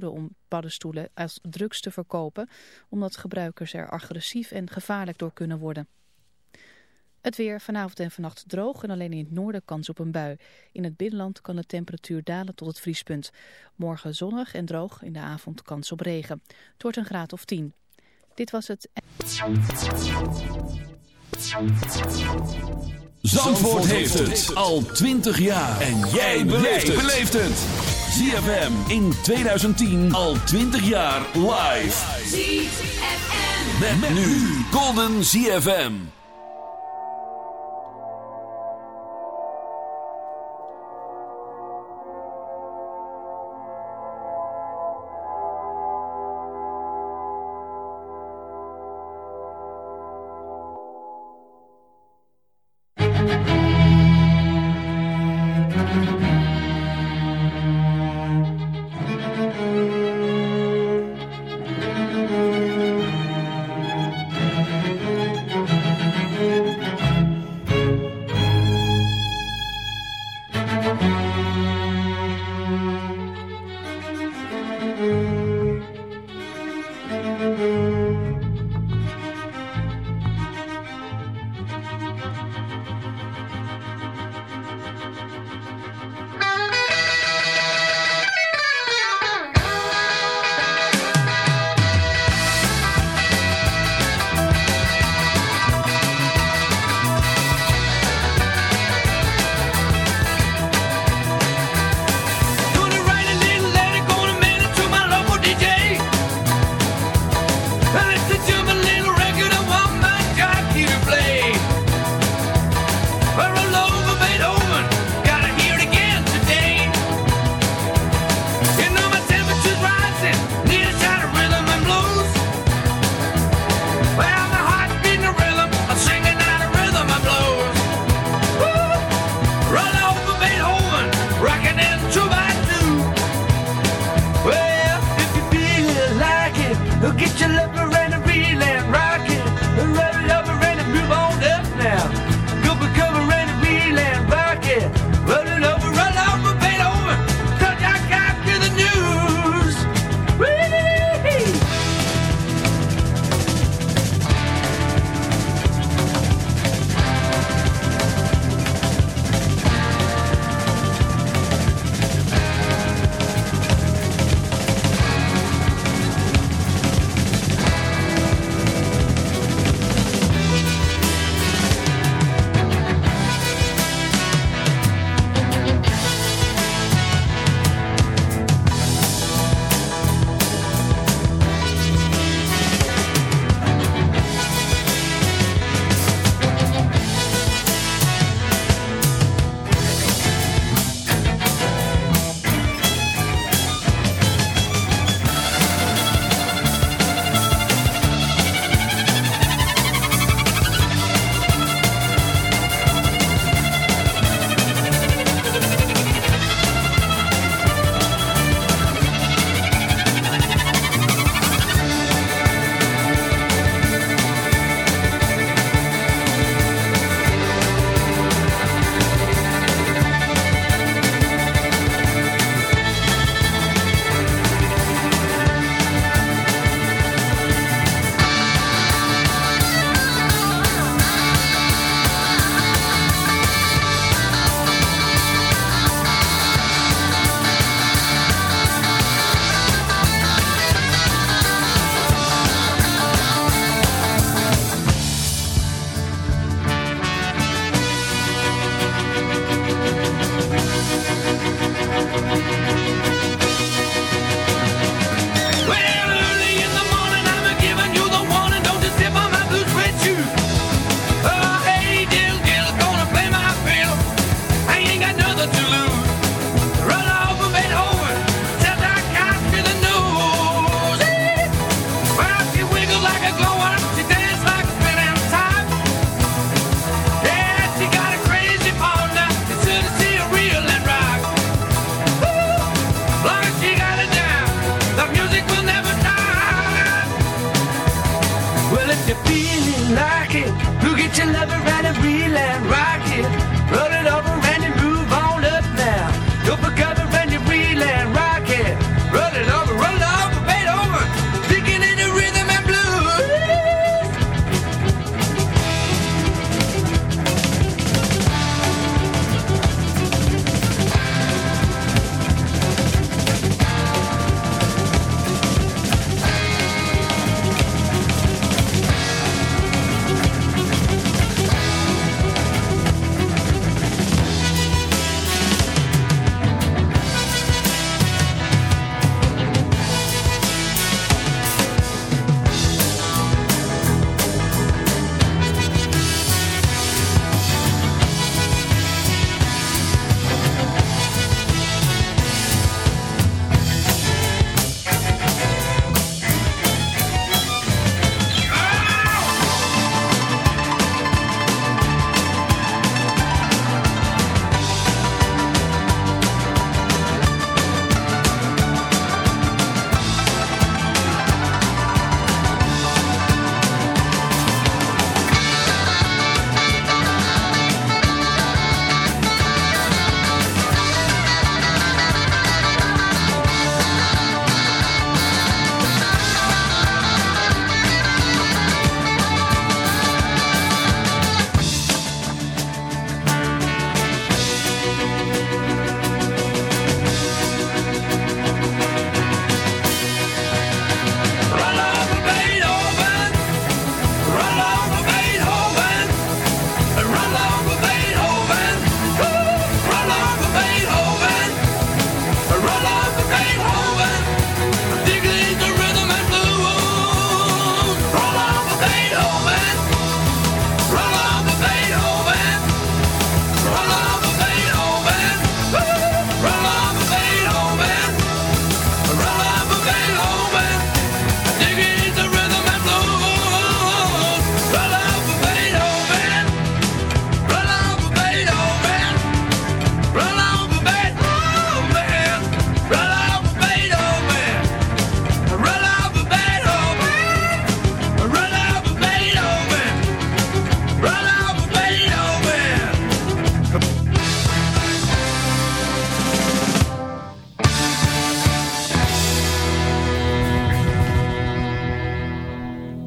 om paddenstoelen als drugs te verkopen, omdat gebruikers er agressief en gevaarlijk door kunnen worden. Het weer vanavond en vannacht droog en alleen in het noorden kans op een bui. In het binnenland kan de temperatuur dalen tot het vriespunt. Morgen zonnig en droog, in de avond kans op regen. Het wordt een graad of 10. Dit was het... Zandvoort heeft het al 20 jaar. En jij beleeft het. ZFM in 2010 al 20 jaar live. ZFM. Met, met nu Golden ZFM.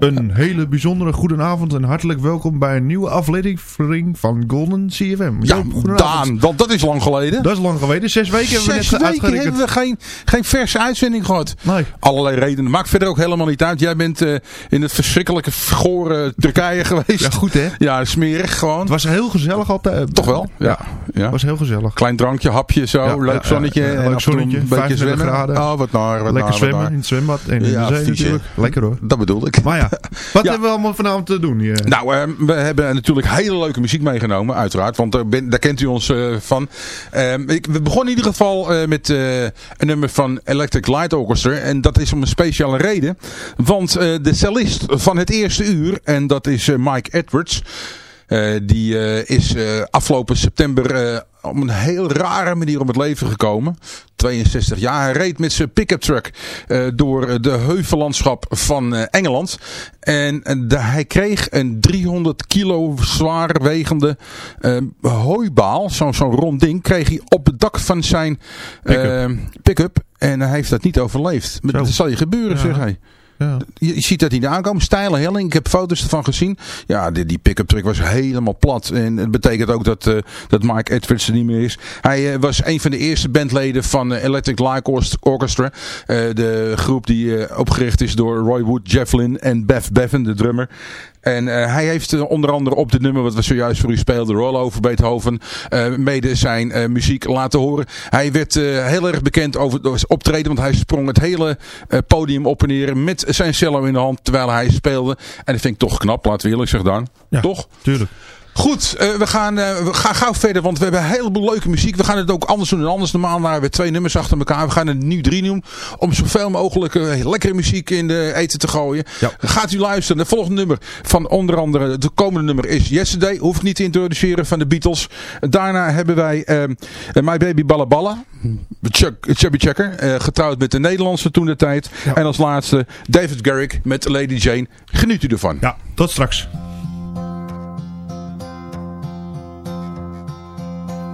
Een hele bijzondere goedenavond en hartelijk welkom bij een nieuwe aflevering van Golden CFM. Ja, Joop. Daan, dat, dat is lang geleden. Dat is lang geleden. Zes weken hebben we Zes net weken uitgerekend. hebben we geen, geen verse uitzending gehad. Nee. Allerlei redenen. Maakt verder ook helemaal niet uit. Jij bent eh, in het verschrikkelijke, gore Turkije geweest. Ja, goed hè? Ja, smerig gewoon. Het was heel gezellig altijd. Toch wel? Ja. ja. Het was heel gezellig. Klein drankje, hapje zo, Ja, leuk zonnetje. en leuk zonnetje, een beetje 25 zwemmen. graden. Oh, wat naar, wat Lekker naar, wat zwemmen naar. in het zwembad en in de zee natuurlijk. Lekker hoor. Dat bedoel ik. Maar ja, wat Ja. hebben we allemaal vanavond te doen hier? Nou, eh, we hebben natuurlijk hele leuke muziek meegenomen, uiteraard. Want daar, ben- daar kent u ons eh, van. Ehm, ik, we begonnen in ieder geval eh, met een nummer van Electric Light Orchestra. En dat is om een speciale reden. Want de cellist van het eerste uur, en dat is Mike Edwards... die is eh, afgelopen september op een heel rare manier om het leven gekomen. 62 jaar. Hij reed met zijn pick-up truck eh, door de heuvellandschap van eh, Engeland. En eh, de- hij kreeg een 300 kilo zwaar wegende hooibaal, zo'n zo'n rond ding, kreeg hij op het dak van zijn Pick-up. En hij heeft dat niet overleefd. Maar Zo. dat zal je gebeuren, Ja. zeg hij. Ja. Je, ziet dat niet aankomen. Steile helling. Ik heb foto's ervan gezien. Ja, die, die pick-up truck was helemaal plat. En het betekent ook dat, eh, dat Mike Edwards er niet meer is. Hij eh, was een van de eerste bandleden van eh, Electric Light Orchest- Orchestra. De groep die opgericht is door Roy Wood, Jeff Lynne en Bev Bevan, de drummer. En eh, hij heeft eh, onder andere op dit nummer wat we zojuist voor u speelden, Roll Over Beethoven, eh, mede zijn muziek laten horen. Hij werd heel erg bekend over door zijn optreden, want hij sprong het hele podium op en neer met zijn cello in de hand terwijl hij speelde. En dat vind ik toch knap, laten we eerlijk zeggen dan. Ja. Toch? Tuurlijk. Goed, eh, we, gaan, eh, we gaan gauw verder, want we hebben een heleboel leuke muziek. We gaan het ook anders doen dan anders. Normaal hebben we twee nummers achter elkaar. We gaan het nu drie doen, om zoveel mogelijk eh, lekkere muziek in de eten te gooien. Ja. Gaat u luisteren. De volgende nummer van onder andere, het komende nummer is Yesterday. Hoef ik niet te introduceren van de Beatles. Daarna hebben wij My Baby Balla Balla. Chuck, Chubby Checker, getrouwd met de Nederlandse toen de tijd. Ja. En als laatste David Garrick met Lady Jane. Geniet u ervan. Ja, tot straks.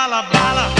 Bala bala.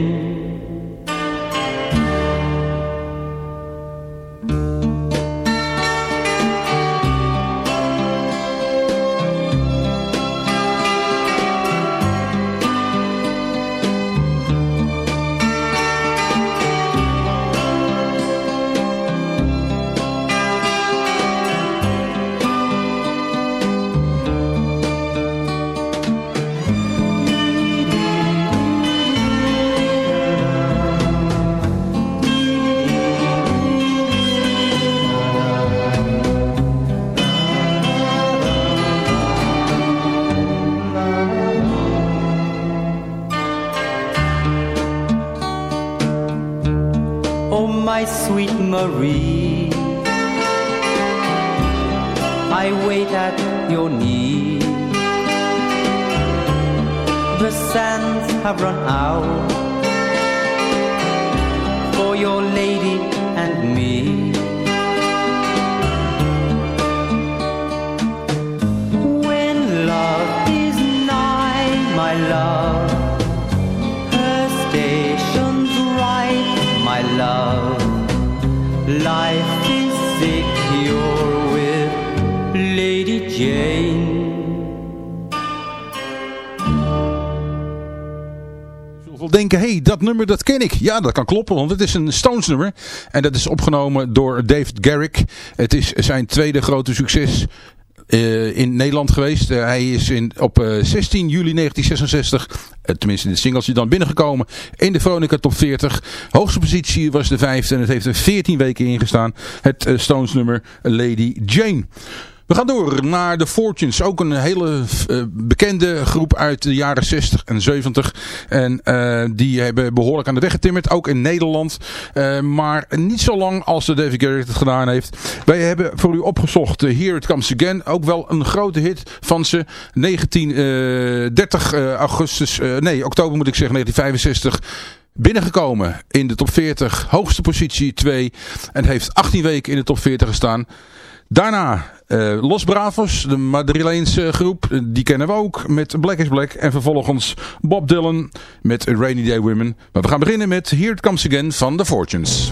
Your knee. The sands have run out for your lady and me. When love is nigh, my love, her station's right, my love. Life denken, hé, hey, dat nummer dat ken ik. Ja, dat kan kloppen, want het is een Stones nummer. En dat is opgenomen door David Garrick. Het is zijn tweede grote succes eh, in Nederland geweest. Eh, hij is in, op eh, 16 juli 1966, eh, tenminste in de singeltje dan binnengekomen, in de Veronica Top 40. Hoogste positie was de vijfde en het heeft er 14 weken ingestaan. Het eh, Stones nummer Lady Jane. We gaan door naar de Fortunes. Ook een hele eh, bekende groep uit de jaren 60 en 70. En uh, die hebben behoorlijk aan de weg getimmerd. Ook in Nederland. Uh, maar niet zo lang als de David Garrett het gedaan heeft. Wij hebben voor u opgezocht Here It Comes Again. Ook wel een grote hit van ze. 1930 augustus, nee oktober moet ik zeggen, 1965 binnengekomen in de top 40, hoogste positie 2 en heeft 18 weken in de top 40 gestaan. Daarna uh, Los Bravos, de Madrileense groep, eh, die kennen we ook met Black is Black. En vervolgens Bob Dylan met Rainy Day Women. Maar we gaan beginnen met Here It Comes Again van The Fortunes.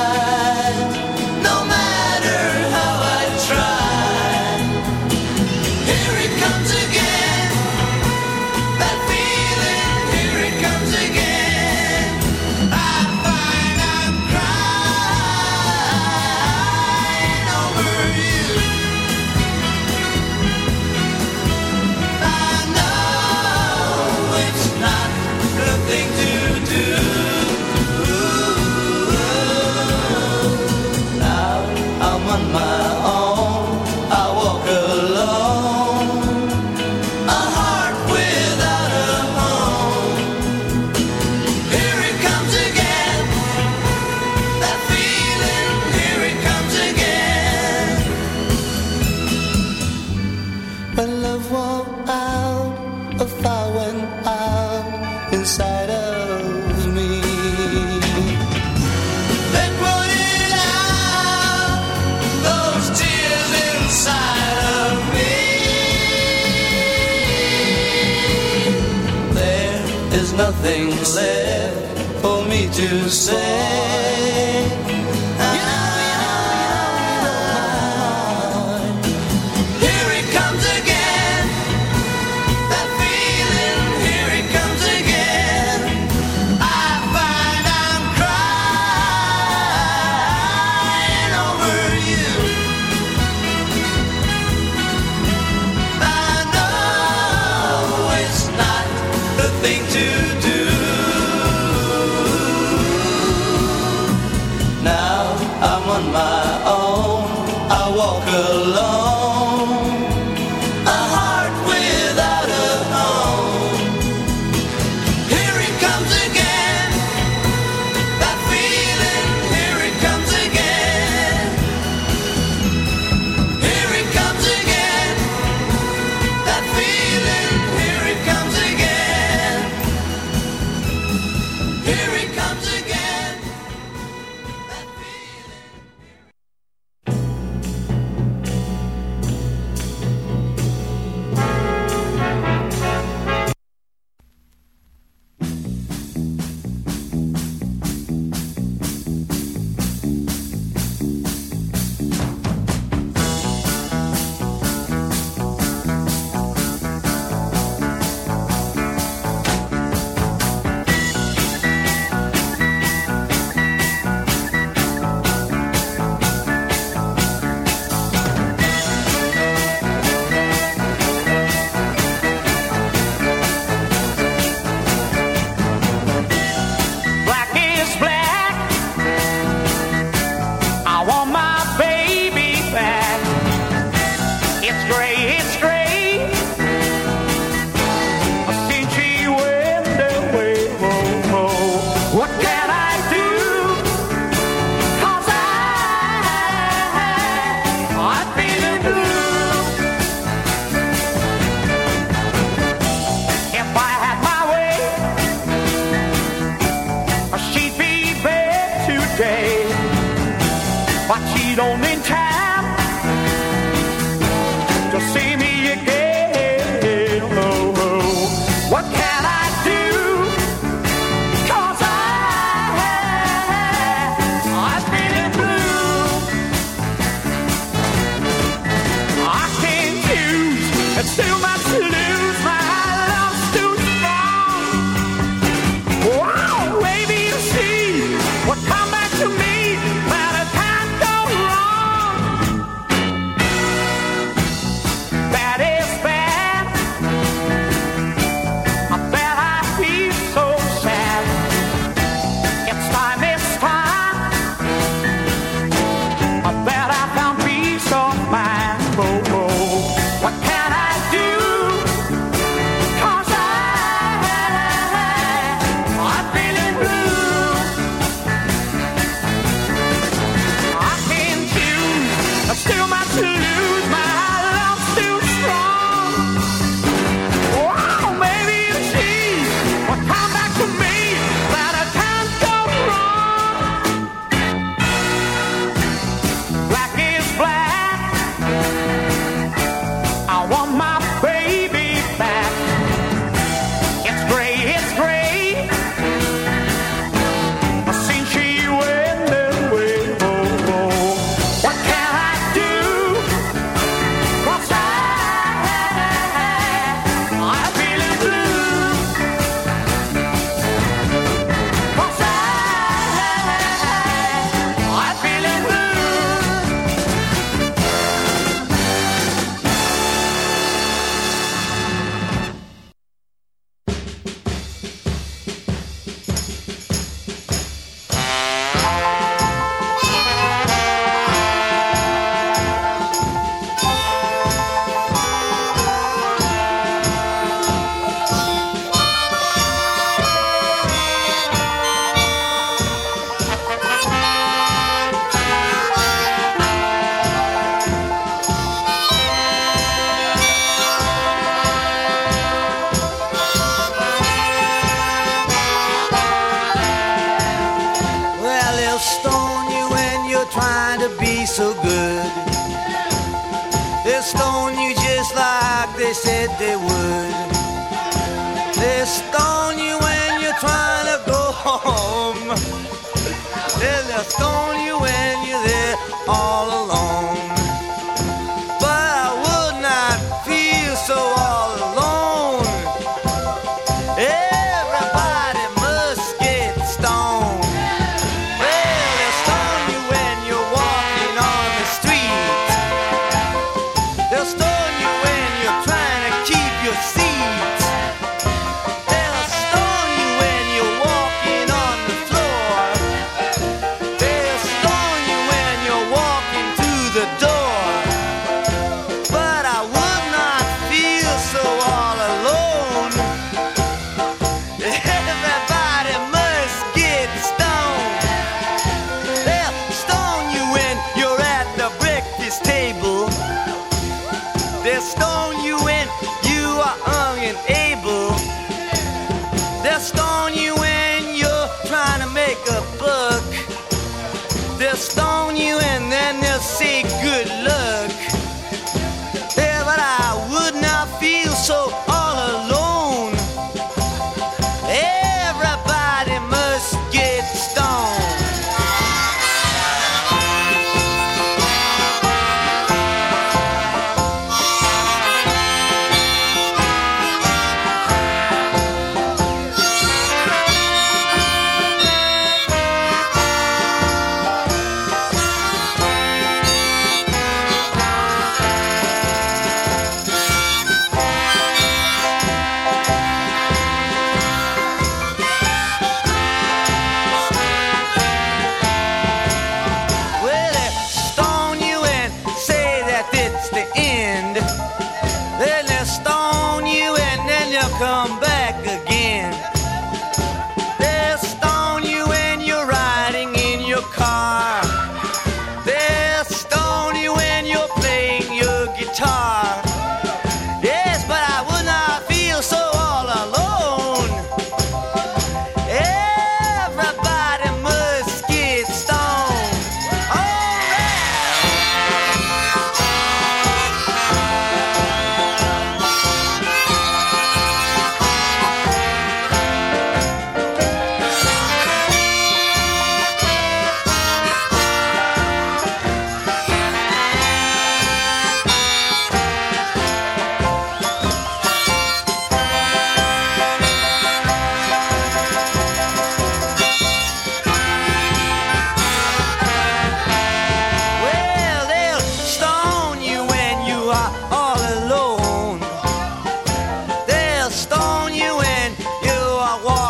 say.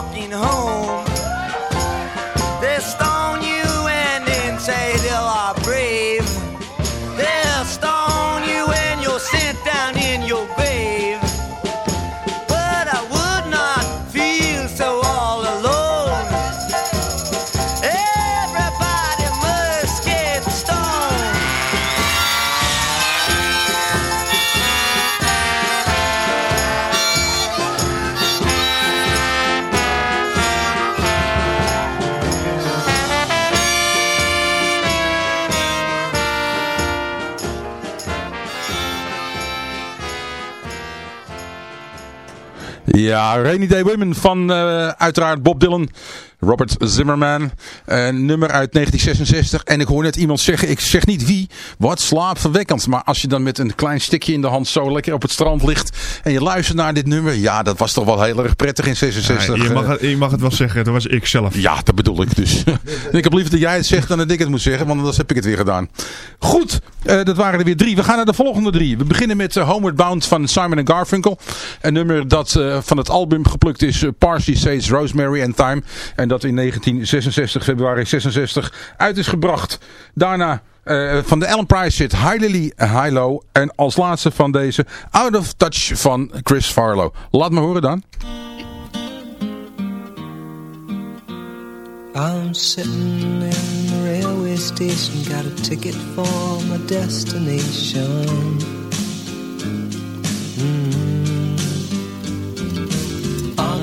walking home. Ja, Rainy Day Women van eh, uiteraard Bob Dylan, Robert Zimmerman. Een nummer uit 1966. En ik hoor net iemand zeggen, ik zeg niet wie, wat slaapverwekkend. Maar als je dan met een klein stikje in de hand zo lekker op het strand ligt en je luistert naar dit nummer. Ja, dat was toch wel heel erg prettig in 66. Ja, je, mag, het- je mag het wel zeggen, dat was ik zelf. Ja, dat bedoel ik dus. ik heb liever dat jij het zegt dan dat ik het moet zeggen, want anders heb ik het weer gedaan. Goed, eh, dat waren er weer drie. We gaan naar de volgende drie. We beginnen met eh, Homeward Bound van Simon Garfunkel. Een nummer dat eh, van het album geplukt is, eh, Parsley, Sage, Rosemary and Thyme. En dat in 1966, februari 66, uit is gebracht. Daarna... eh, van de Ellen Price zit High Lily, High Low. En als laatste van deze Out of Touch van Chris Farlow. Laat me horen dan. I'm sitting in the railway station, got a ticket for my destination.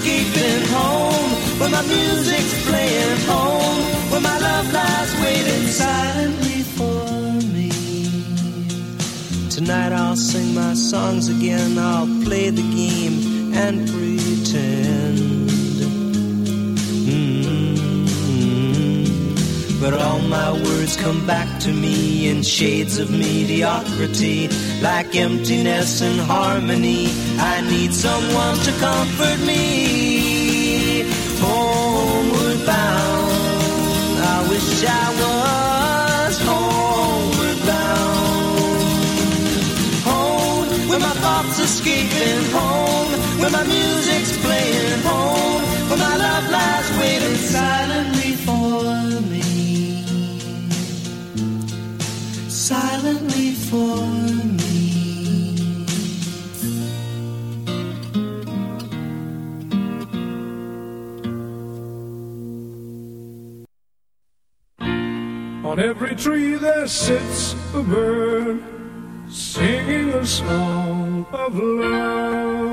escaping home, where my music's playing home, where my love lies waiting silently for me. Tonight I'll sing my songs again, I'll play the game and pretend. But all my words come back to me in shades of mediocrity, like emptiness and harmony. I need someone to comfort me. Homeward bound, I wish I was homeward bound. Home, where my thoughts escaping home, where my music's playing home, where my love lies waiting silently On every tree there sits a bird singing a song of love.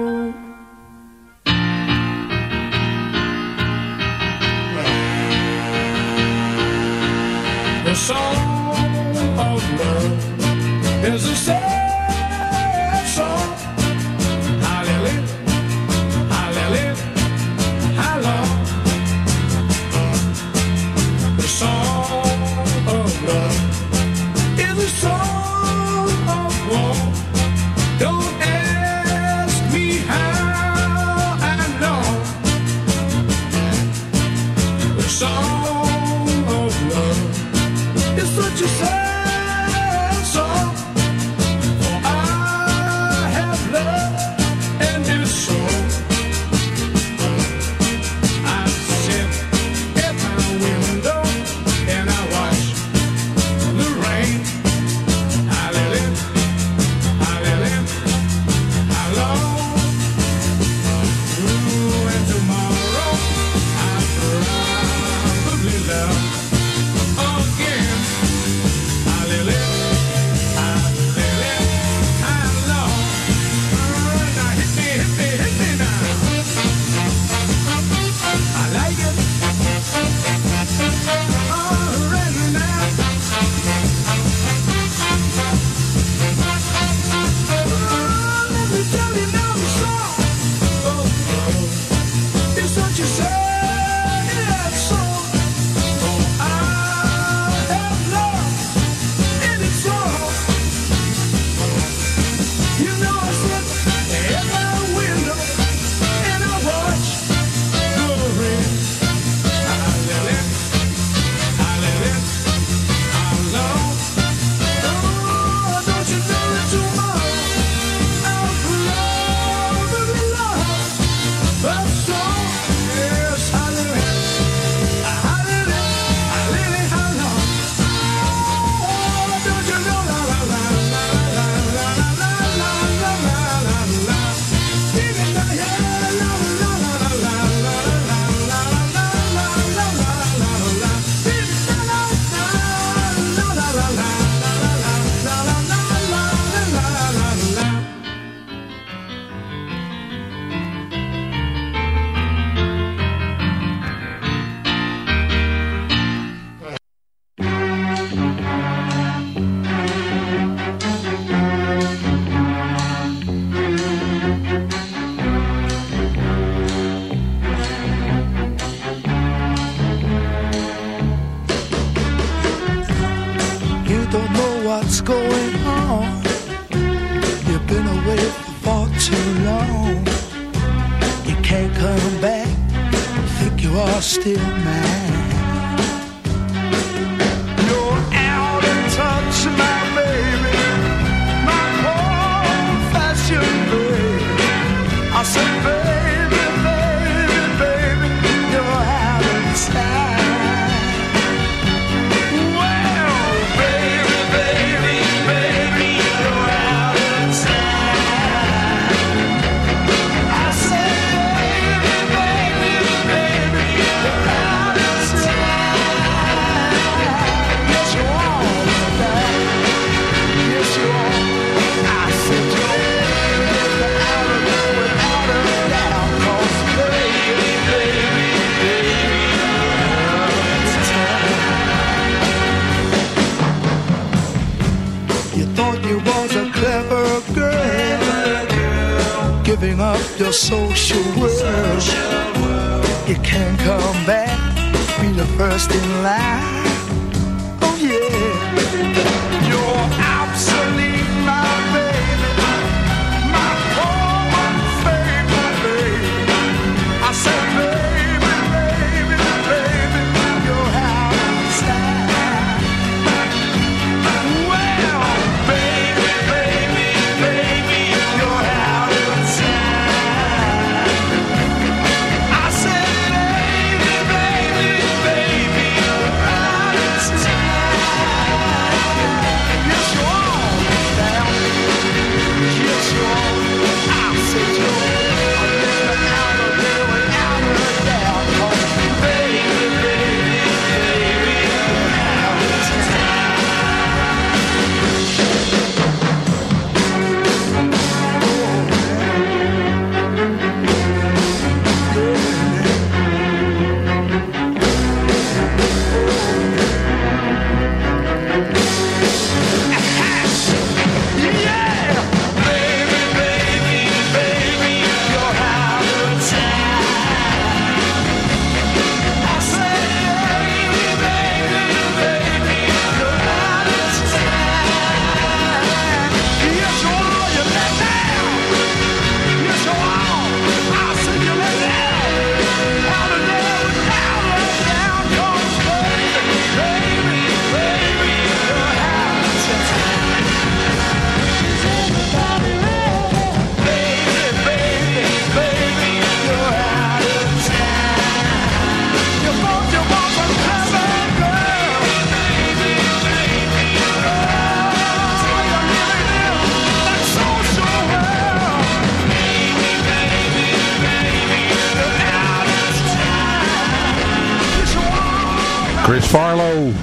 soul.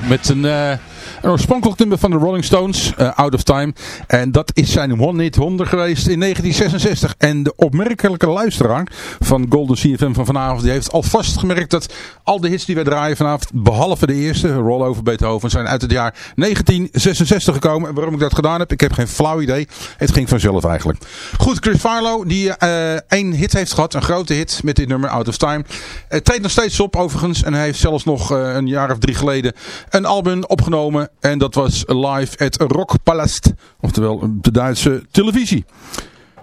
Met een, een oorspronkelijk nummer van de Rolling Stones, eh, Out of Time. En dat is zijn one-hit wonder geweest in 1966. En de opmerkelijke luisteraar van Golden CFM van vanavond, die heeft alvast gemerkt dat al de hits die wij draaien vanavond, behalve de eerste, Rollover Beethoven, zijn uit het jaar 1966 gekomen. En waarom ik dat gedaan heb, ik heb geen flauw idee. Het ging vanzelf eigenlijk. Goed, Chris Farlow, die eh één hit heeft gehad, een grote hit met dit nummer Out of Time. Het treedt nog steeds op overigens. En hij heeft zelfs nog eh, een jaar of drie geleden een album opgenomen. En dat was Live at Rockpalast. Oftewel de Duitse televisie.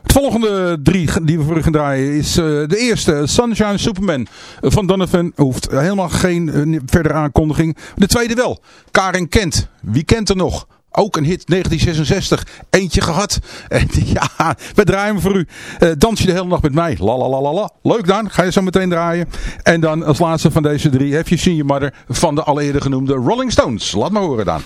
Het volgende drie die we voor u gaan draaien is eh, de eerste, Sunshine Superman van Donovan. Hoeft helemaal geen eh, verdere aankondiging. De tweede wel, Karin Kent. Wie kent er nog? Ook een hit 1966. Eentje gehad. En ja, we draaien hem voor u. Eh, dans je de hele nacht met mij. La la la la. Leuk dan. Ga je zo meteen draaien. En dan als laatste van deze drie heb je Seen Your Mother van de al eerder genoemde Rolling Stones. Laat maar horen dan.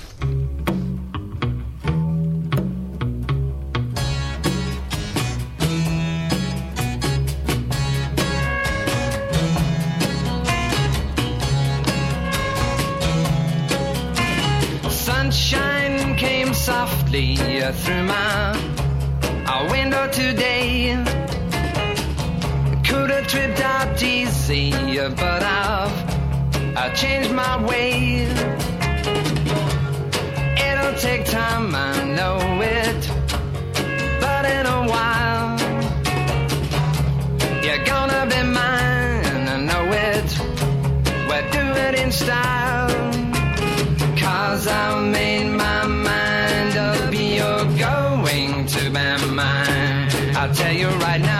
Softly through my window today. Could have tripped out easy, but I've I changed my way. It'll take time, I know it, but in a while you're gonna be mine. I know it. We'll do it in style. I'll tell you right now,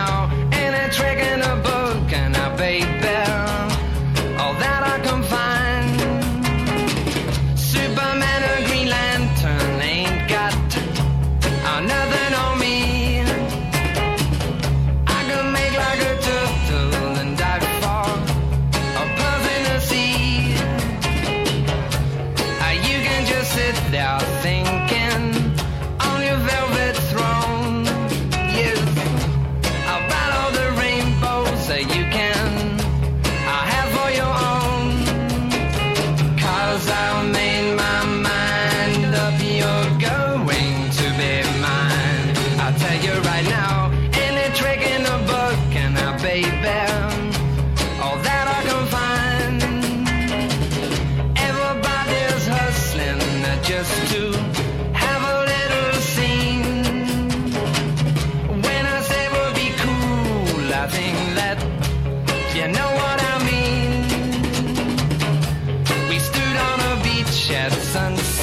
beach at sunset.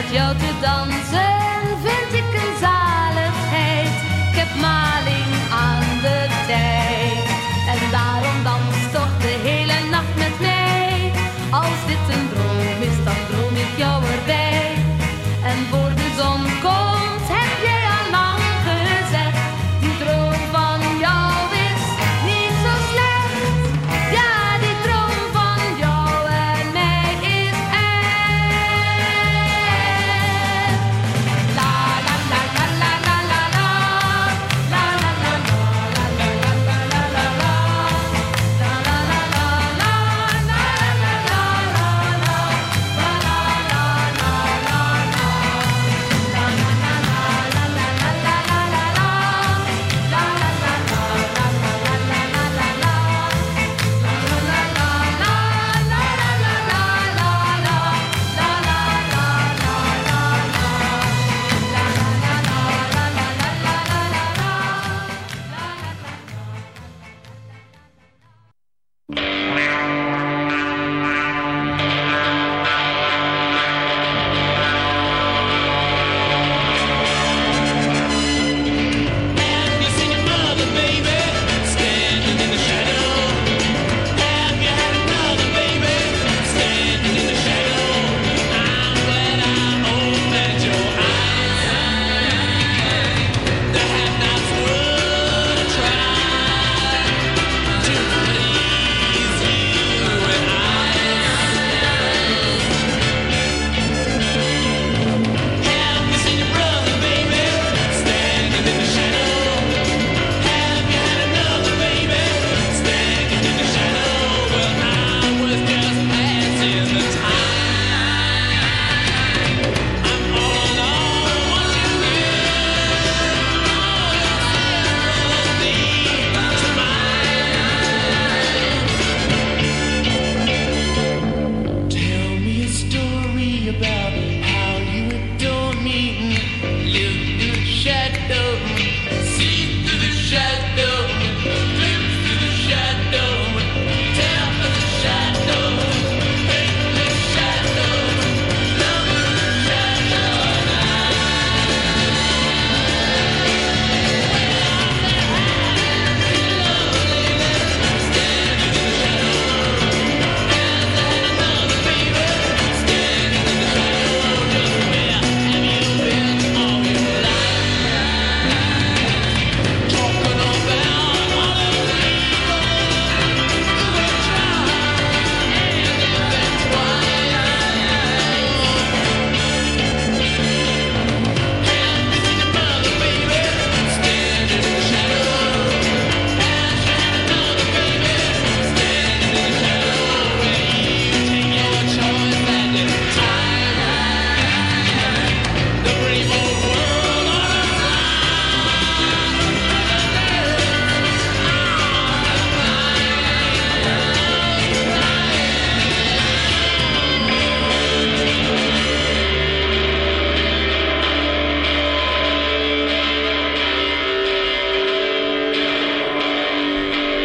Met jou te dansen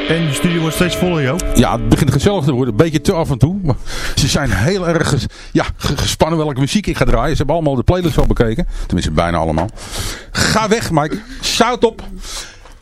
En de studio wordt steeds voller, Joop. Ja, het begint gezellig te worden. Een beetje te af en toe. Maar ze zijn heel erg ja, ge- gespannen welke muziek ik ga draaien. Ze hebben allemaal de playlist wel bekeken. Tenminste, bijna allemaal. Ga weg, Mike. Shout op.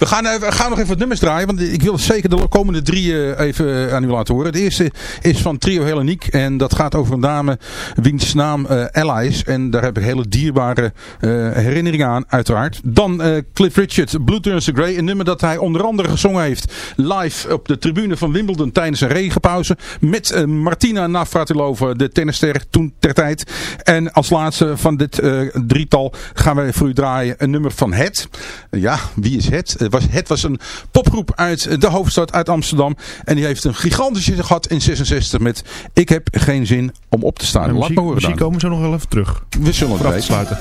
We gaan, eh, gaan nog even wat nummers draaien. Want ik wil zeker de komende drie eh, even aan u laten horen. De eerste is van Trio Helleniek. En dat gaat over een dame wiens naam eh, Ella is. En daar heb ik hele dierbare eh, herinneringen aan, uiteraard. Dan eh, Cliff Richard, Blue Turns to Grey. Een nummer dat hij onder andere gezongen heeft live op de tribune van Wimbledon tijdens een regenpauze. Met eh, Martina Navratilova, de tennisster toen ter tijd. En als laatste van dit eh, drietal gaan wij voor u draaien een nummer van Het. Ja, wie is Het? Het was, het was een popgroep uit de hoofdstad, uit Amsterdam. En die heeft een gigantische gehad in 66 met Ik heb geen zin om op te staan. En Laat muziek, me horen muziek dan. komen zo nog wel even terug. We zullen het weten. sluiten.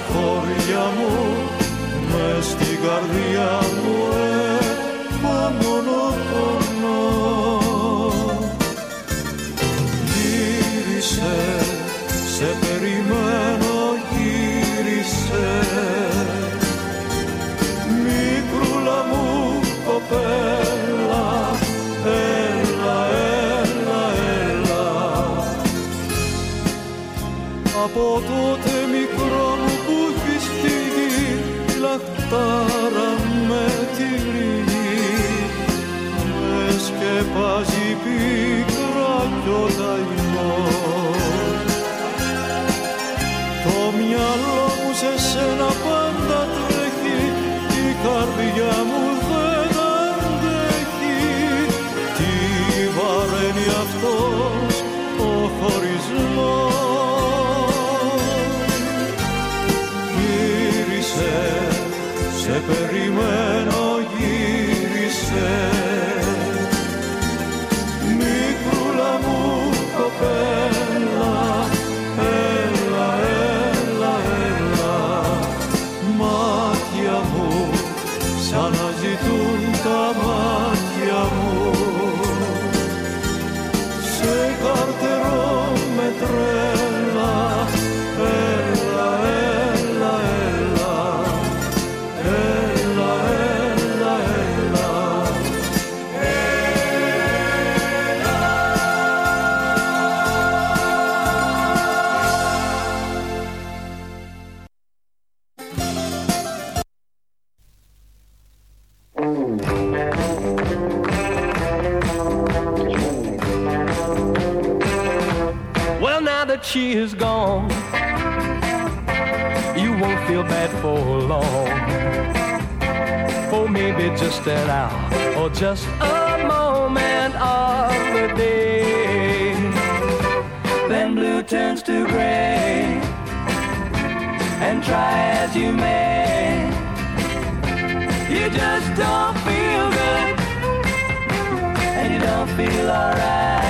Τη στεναχώρια μου μες στην καρδιά μου έχω μόνο πόνο Γύρισε, σε περιμένω that she is gone, you won't feel bad for long. For maybe just an hour or just a moment of the day. Then blue turns to gray, and try as you may, you just don't feel good, and you don't feel alright.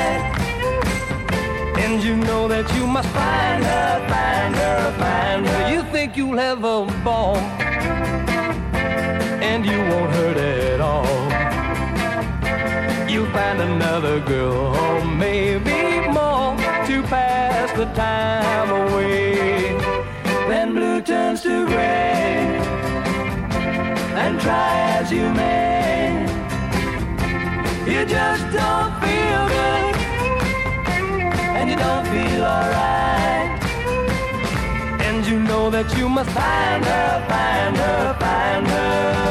And you know that you must find her, find her, find her. You think you'll have a ball, and you won't hurt at all. You'll find another girl, or maybe more, to pass the time away. Then blue turns to gray, and try as you may, you just don't feel good don't feel alright. And you know that you must find her, find her, find her.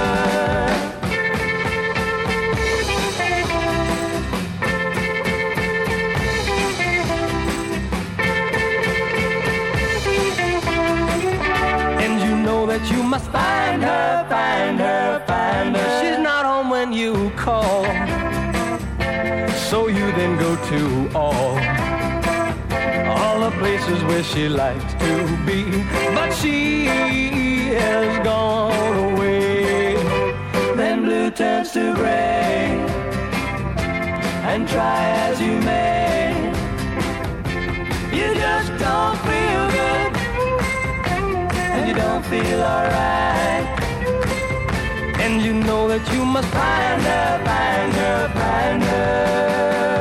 Places where she likes to be, but she has gone away. Then blue turns to gray, and try as you may, you just don't feel good, and you don't feel alright. And you know that you must find her, find her, find her.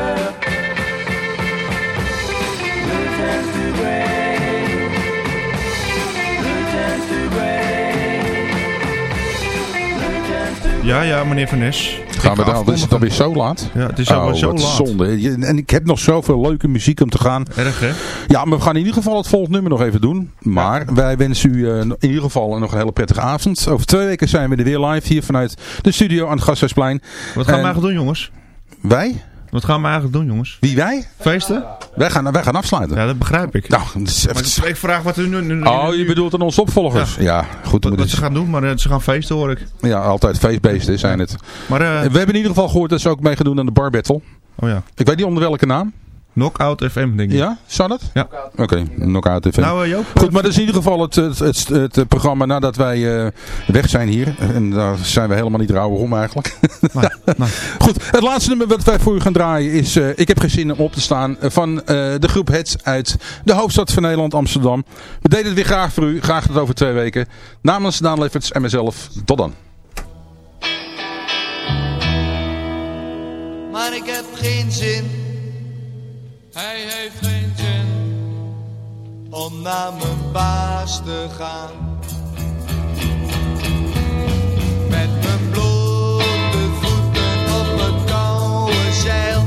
Ja, ja, meneer Van Nes. Gaan we dan, is het alweer zo laat? Ja, het is alweer oh, zo wat laat. zonde. En ik heb nog zoveel leuke muziek om te gaan. Erg, hè? Ja, maar we gaan in ieder geval het volgende nummer nog even doen. Maar wij wensen u eh, in ieder geval nog een hele prettige avond. Over twee weken zijn we er weer live hier vanuit de studio aan het Gasthuisplein. Wat gaan we En- eigenlijk doen, jongens? Wij? Wat gaan we eigenlijk doen, jongens? Wie wij? Feesten? Wij gaan, wij gaan afsluiten. Ja, dat begrijp ik. Nou, dat is Maar even... ik vraag wat u nu... nu Oh, je bedoelt aan onze opvolgers? Ja, goed. wat, wat ze gaan doen, maar eh, ze gaan feesten, hoor ik. Ja, altijd feestbeesten zijn het. Maar, eh, We hebben in ieder geval gehoord dat ze ook mee gaan doen aan de Bar Battle. oh ja. Ik weet niet onder welke naam. Knockout FM, denk ik. Ja, zou dat? Ja. Oké, Knockout TV. Nou, eh, Joop. Goed, maar dat is in ieder geval het, het, het, het programma nadat wij eh, weg zijn hier. En daar zijn we helemaal niet rauwer om eigenlijk. Goed, het laatste nummer wat wij voor u gaan draaien is eh, Ik heb geen zin om op te staan eh, van eh, de groep Heads uit de hoofdstad van Nederland, Amsterdam. We deden het weer graag voor u, graag tot over twee weken. Namens Daan Lefferts en mezelf, tot dan. Maar ik heb geen zin. Hij heeft geen zin. om naar mijn baas te gaan. Met mijn blote voeten op het koude zeil.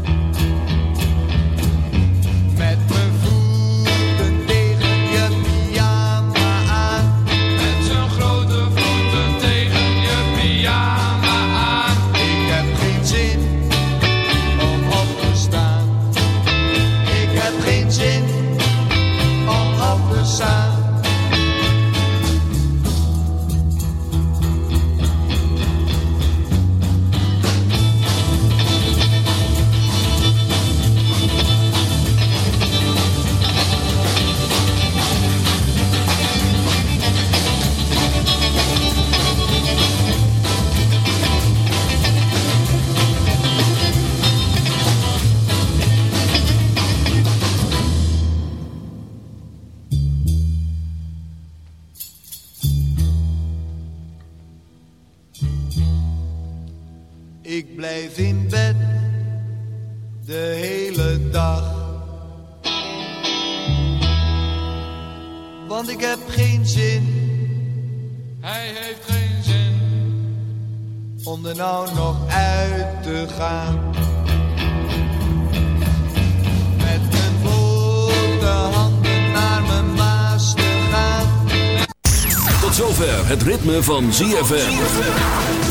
Van ZFM.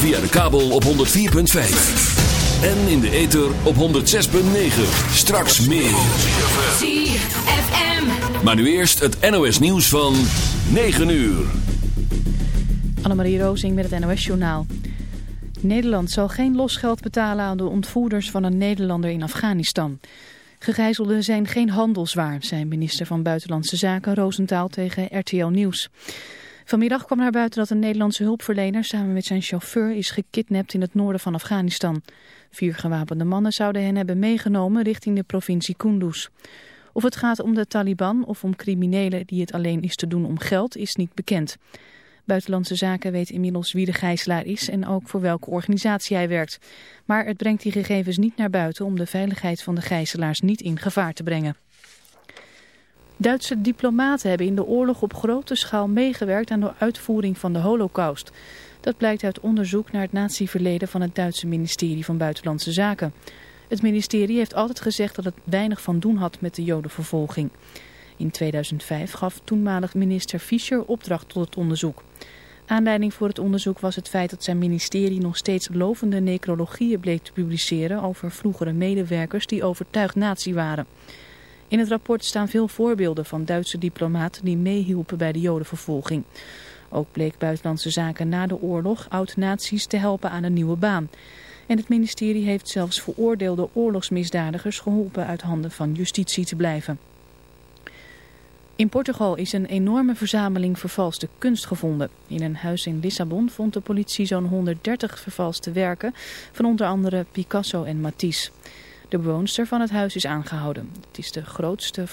Via de kabel op 104.5. En in de ether op 106.9. Straks meer. ZFM. Maar nu eerst het NOS nieuws van 9 uur. Annemarie Rozing met het NOS-journaal. Nederland zal geen losgeld betalen aan de ontvoerders van een Nederlander in Afghanistan. Gegijzelden zijn geen handelswaar, zei minister van Buitenlandse Zaken Roosentaal tegen RTL Nieuws. Vanmiddag kwam naar buiten dat een Nederlandse hulpverlener samen met zijn chauffeur is gekidnapt in het noorden van Afghanistan. Vier gewapende mannen zouden hen hebben meegenomen richting de provincie Kunduz. Of het gaat om de Taliban of om criminelen die het alleen is te doen om geld is niet bekend. Buitenlandse Zaken weet inmiddels wie de gijzelaar is en ook voor welke organisatie hij werkt. Maar het brengt die gegevens niet naar buiten om de veiligheid van de gijzelaars niet in gevaar te brengen. Duitse diplomaten hebben in de oorlog op grote schaal meegewerkt aan de uitvoering van de holocaust. Dat blijkt uit onderzoek naar het natieverleden van het Duitse ministerie van Buitenlandse Zaken. Het ministerie heeft altijd gezegd dat het weinig van doen had met de jodenvervolging. In 2005 gaf toenmalig minister Fischer opdracht tot het onderzoek. Aanleiding voor het onderzoek was het feit dat zijn ministerie nog steeds lovende necrologieën bleek te publiceren over vroegere medewerkers die overtuigd nazi waren. In het rapport staan veel voorbeelden van Duitse diplomaten die meehielpen bij de jodenvervolging. Ook bleek Buitenlandse Zaken na de oorlog oud-nazi's te helpen aan een nieuwe baan. En het ministerie heeft zelfs veroordeelde oorlogsmisdadigers geholpen uit handen van justitie te blijven. In Portugal is een enorme verzameling vervalste kunst gevonden. In een huis in Lissabon vond de politie zo'n 130 vervalste werken van onder andere Picasso en Matisse. De bewoonster van het huis is aangehouden. Het is de grootste van